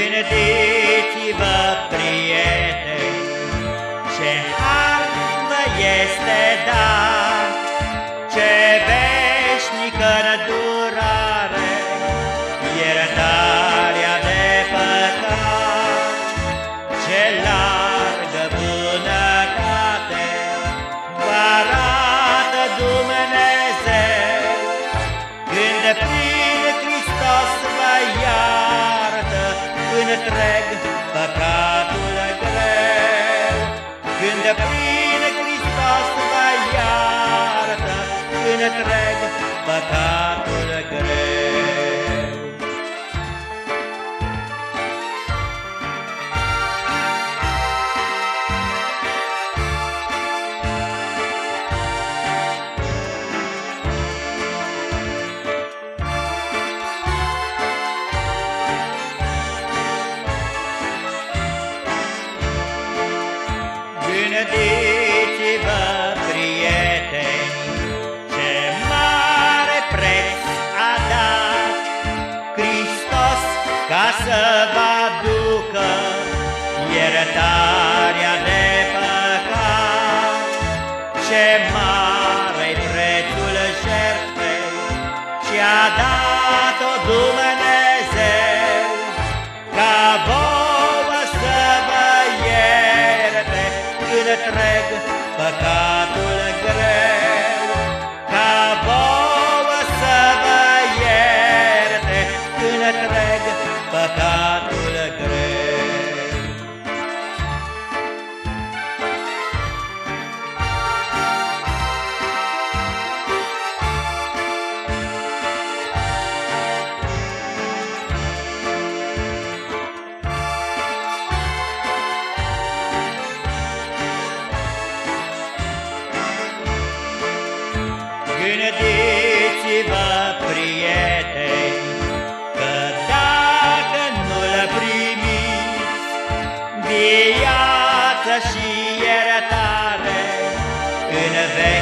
Gândiți-vă, prieteni, ce har vă este dat, ce veșnică durare, iertarea de păcat, ce largă bunătate vă arată Dumnezeu, când prin Hristos vă ia întreg păcatul greu, când prin Hristos vă iartă întreg păcatul iertarea de păcat. Ce mare prețul jertfei ce-a dat-o Dumnezeu ca vouă să vă ierte întreg păcatul greu, Gândiți-vă, prieteni, că dacă nu-l primiți, viață și iertare în veci